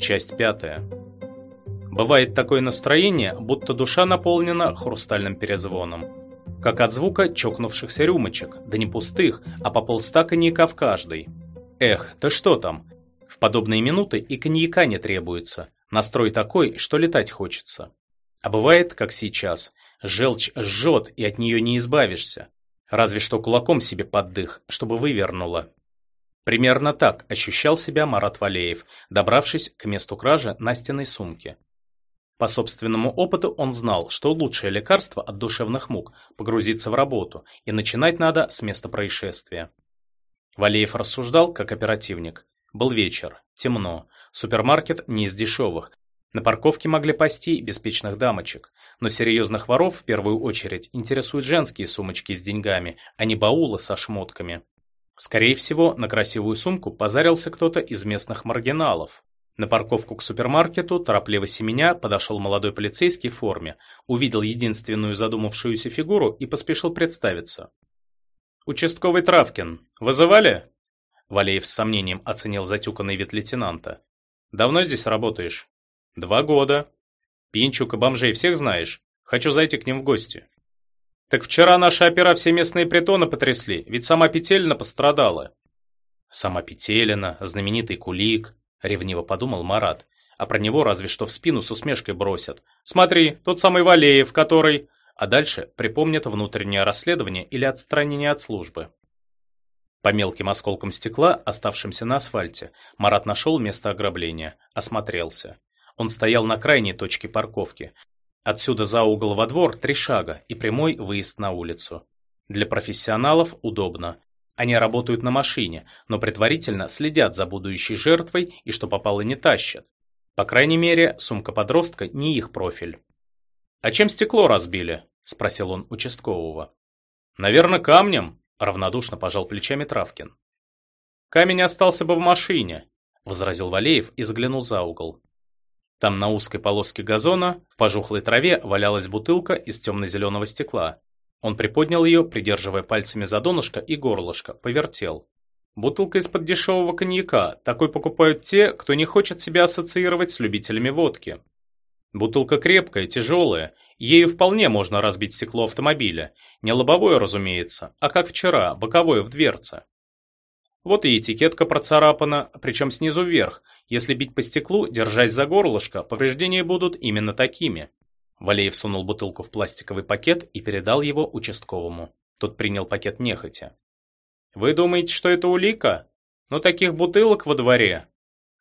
Часть пятая. Бывает такое настроение, будто душа наполнена хрустальным перезвоном. Как от звука чокнувшихся рюмочек, да не пустых, а по полста коньяка в каждой. Эх, да что там? В подобные минуты и коньяка не требуется. Настрой такой, что летать хочется. А бывает, как сейчас. Желчь жжет, и от нее не избавишься. Разве что кулаком себе под дых, чтобы вывернуло. Примерно так ощущал себя Марат Валеев, добравшись к месту кражи Настиной сумки. По собственному опыту он знал, что лучшее лекарство от душевных мук – погрузиться в работу, и начинать надо с места происшествия. Валеев рассуждал, как оперативник. Был вечер, темно, супермаркет не из дешевых, на парковке могли пасти беспечных дамочек, но серьезных воров в первую очередь интересуют женские сумочки с деньгами, а не баулы со шмотками. Скорее всего, на красивую сумку позарился кто-то из местных маргиналов. На парковку к супермаркету, торопливо семеня, подошел молодой полицейский в форме, увидел единственную задумавшуюся фигуру и поспешил представиться. «Участковый Травкин. Вызывали?» Валеев с сомнением оценил затюканный вид лейтенанта. «Давно здесь работаешь?» «Два года. Пинчук и бомжей всех знаешь? Хочу зайти к ним в гости». Так вчера наши опера все местные притоны потрясли, ведь сама Петелина пострадала. Сама Петелина, знаменитый Кулик, ревниво подумал Марат, а про него разве что в спину с усмешкой бросят. Смотри, тот самый Валеев, который... А дальше припомнят внутреннее расследование или отстранение от службы. По мелким осколкам стекла, оставшимся на асфальте, Марат нашел место ограбления, осмотрелся. Он стоял на крайней точке парковки, Отсюда за угол во двор три шага и прямой выезд на улицу. Для профессионалов удобно. Они работают на машине, но предварительно следят за будущей жертвой и что попало не тащат. По крайней мере, сумка подростка не их профиль. «А чем стекло разбили?» – спросил он участкового. «Наверное, камнем», – равнодушно пожал плечами Травкин. «Камень остался бы в машине», – возразил Валеев и заглянул за угол. Там на узкой полоске газона, в пожухлой траве, валялась бутылка из темно-зеленого стекла. Он приподнял ее, придерживая пальцами за донышко и горлышко, повертел. Бутылка из-под дешевого коньяка. Такой покупают те, кто не хочет себя ассоциировать с любителями водки. Бутылка крепкая, тяжелая. Ею вполне можно разбить стекло автомобиля. Не лобовое, разумеется, а как вчера, боковое в дверце. Вот и этикетка процарапана, причем снизу вверх. Если бить по стеклу, держась за горлышко, повреждения будут именно такими. Валеев сунул бутылку в пластиковый пакет и передал его участковому. Тот принял пакет нехотя. «Вы думаете, что это улика? Но ну, таких бутылок во дворе...»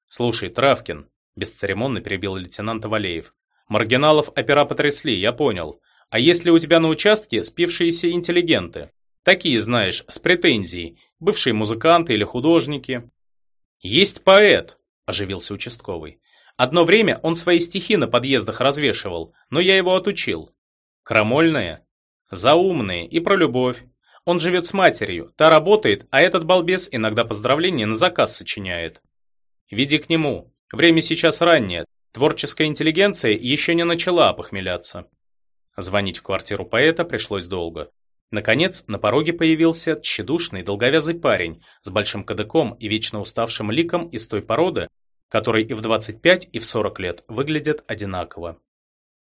«Слушай, Травкин», – бесцеремонно перебил лейтенант Валеев. «Маргиналов опера потрясли, я понял. А есть ли у тебя на участке спившиеся интеллигенты? Такие, знаешь, с претензией, бывшие музыканты или художники. Есть поэт, оживился участковый. Одно время он свои стихи на подъездах развешивал, но я его отучил. Крамольные, заумные и про любовь. Он живет с матерью, та работает, а этот балбес иногда поздравления на заказ сочиняет. Веди к нему. Время сейчас раннее. Творческая интеллигенция еще не начала опохмеляться. Звонить в квартиру поэта пришлось долго. Наконец, на пороге появился тщедушный долговязый парень с большим кадыком и вечно уставшим ликом из той породы, который и в 25, и в 40 лет выглядят одинаково.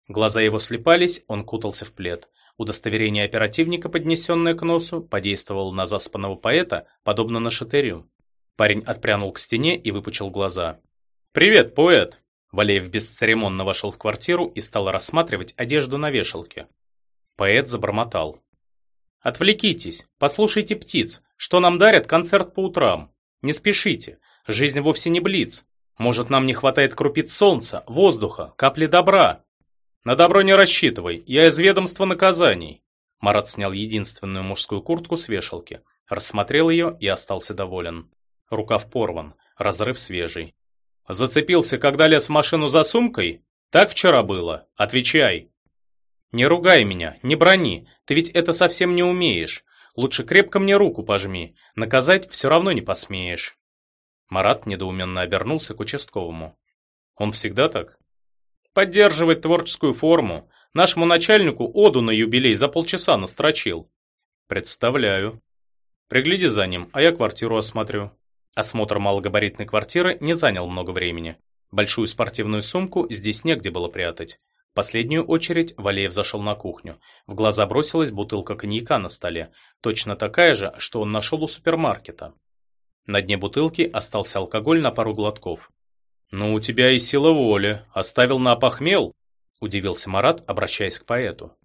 Глаза его слепались, он кутался в плед. Удостоверение оперативника, поднесенное к носу, подействовало на заспанного поэта, подобно на шатырю. Парень отпрянул к стене и выпучил глаза. «Привет, поэт!» Валеев бесцеремонно вошел в квартиру и стал рассматривать одежду на вешалке. Поэт забормотал. Отвлекитесь, послушайте птиц, что нам дарят концерт по утрам. Не спешите, жизнь вовсе не блиц. Может, нам не хватает крупиц солнца, воздуха, капли добра. На добро не рассчитывай, я из ведомства наказаний. Марат снял единственную мужскую куртку с вешалки, рассмотрел ее и остался доволен. Рукав порван, разрыв свежий. Зацепился, когда лез в машину за сумкой? Так вчера было? Отвечай. «Не ругай меня, не брони, ты ведь это совсем не умеешь. Лучше крепко мне руку пожми, наказать все равно не посмеешь». Марат недоуменно обернулся к участковому. «Он всегда так?» «Поддерживать творческую форму. Нашему начальнику оду на юбилей за полчаса настрочил». «Представляю». «Пригляди за ним, а я квартиру осмотрю». Осмотр малогабаритной квартиры не занял много времени. Большую спортивную сумку здесь негде было прятать. Последнюю очередь Валеев зашел на кухню. В глаза бросилась бутылка коньяка на столе, точно такая же, что он нашел у супермаркета. На дне бутылки остался алкоголь на пару глотков. «Ну, у тебя и сила воли. Оставил на опохмел?» – удивился Марат, обращаясь к поэту.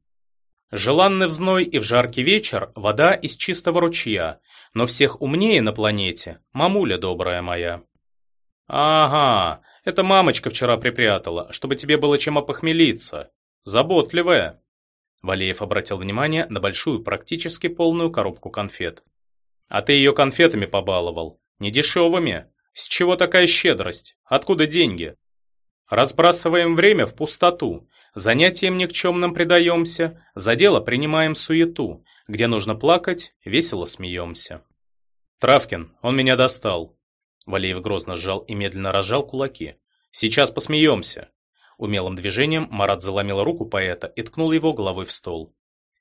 «Желанный в зной и в жаркий вечер вода из чистого ручья, но всех умнее на планете – мамуля добрая моя». «Ага, это мамочка вчера припрятала, чтобы тебе было чем опохмелиться. Заботливая». Валеев обратил внимание на большую, практически полную коробку конфет. «А ты ее конфетами побаловал. Недешевыми. С чего такая щедрость? Откуда деньги?» «Разбрасываем время в пустоту. Занятиям никчемным предаемся, за дело принимаем суету. Где нужно плакать, весело смеемся». «Травкин, он меня достал. Валеев грозно сжал и медленно разжал кулаки. «Сейчас посмеемся!» Умелым движением Марат заломил руку поэта и ткнул его головой в стол.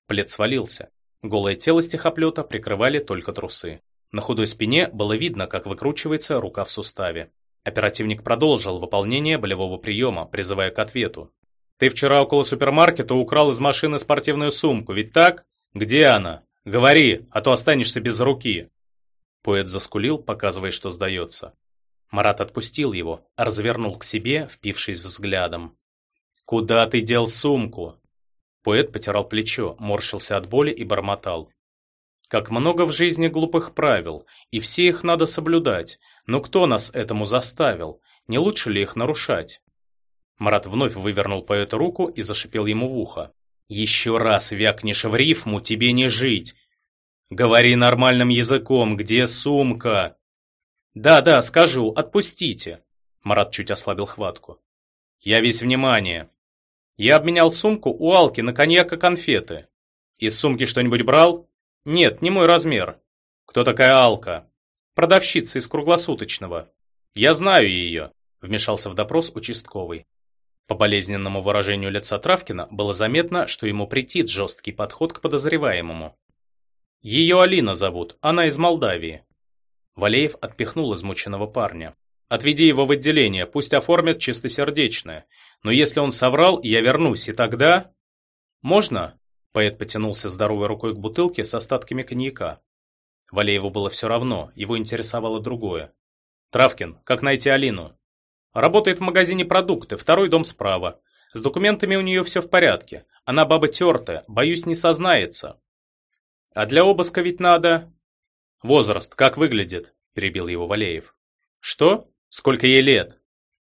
Плед свалился. Голое тело стихоплета прикрывали только трусы. На худой спине было видно, как выкручивается рука в суставе. Оперативник продолжил выполнение болевого приема, призывая к ответу. «Ты вчера около супермаркета украл из машины спортивную сумку, ведь так? Где она? Говори, а то останешься без руки!» Поэт заскулил, показывая, что сдается. Марат отпустил его, развернул к себе, впившись взглядом. «Куда ты дел сумку?» Поэт потирал плечо, морщился от боли и бормотал. «Как много в жизни глупых правил, и все их надо соблюдать, но кто нас этому заставил? Не лучше ли их нарушать?» Марат вновь вывернул поэту руку и зашипел ему в ухо. «Еще раз вякнешь в рифму, тебе не жить. «Говори нормальным языком, где сумка?» «Да-да, скажу, отпустите!» Марат чуть ослабил хватку. «Я весь внимание. Я обменял сумку у Алки на коньяк и конфеты. Из сумки что-нибудь брал? Нет, не мой размер. Кто такая Алка? Продавщица из круглосуточного. Я знаю ее», вмешался в допрос участковый. По болезненному выражению лица Травкина было заметно, что ему претит жесткий подход к подозреваемому. Ее Алина зовут, она из Молдавии. Валеев отпихнул измученного парня. Отведи его в отделение, пусть оформят чистосердечное. Но если он соврал, я вернусь, и тогда... Можно? Поэт потянулся здоровой рукой к бутылке с остатками коньяка. Валееву было все равно, его интересовало другое. Травкин, как найти Алину? Работает в магазине продукты, второй дом справа. С документами у нее все в порядке. Она баба тертая, боюсь, не сознается. А для обыска ведь надо... Возраст, как выглядит? Перебил его Валеев. Что? Сколько ей лет?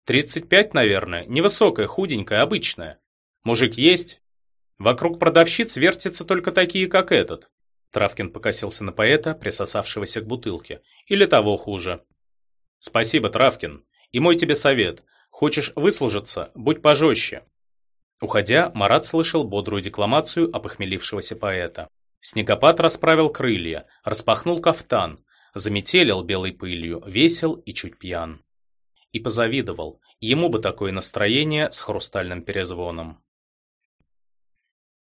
Тридцать пять, наверное. Невысокая, худенькая, обычная. Мужик есть? Вокруг продавщиц вертятся только такие, как этот. Травкин покосился на поэта, присосавшегося к бутылке. Или того хуже. Спасибо, Травкин. И мой тебе совет. Хочешь выслужиться, будь пожестче. Уходя, Марат слышал бодрую декламацию опохмелившегося поэта. Снегопад расправил крылья, распахнул кафтан, заметелил белой пылью, весел и чуть пьян. И позавидовал, ему бы такое настроение с хрустальным перезвоном.